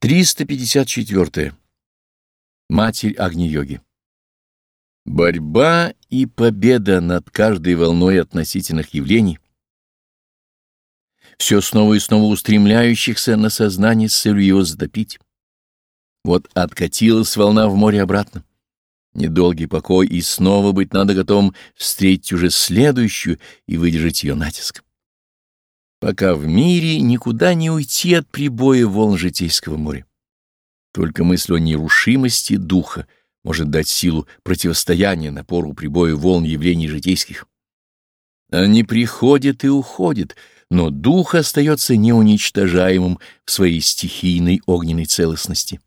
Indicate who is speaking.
Speaker 1: 354. Матерь Агни-йоги. Борьба и победа над каждой волной относительных явлений, все снова и снова устремляющихся на сознание с целью его затопить. Вот откатилась волна в море обратно. Недолгий покой, и снова быть надо готовым встретить уже следующую и выдержать ее натиск пока в мире никуда не уйти от прибоя волн житейского моря. Только мысль о нерушимости духа может дать силу противостояния напору прибоя волн явлений житейских. Они приходят и уходят, но дух остается неуничтожаемым в своей стихийной огненной целостности.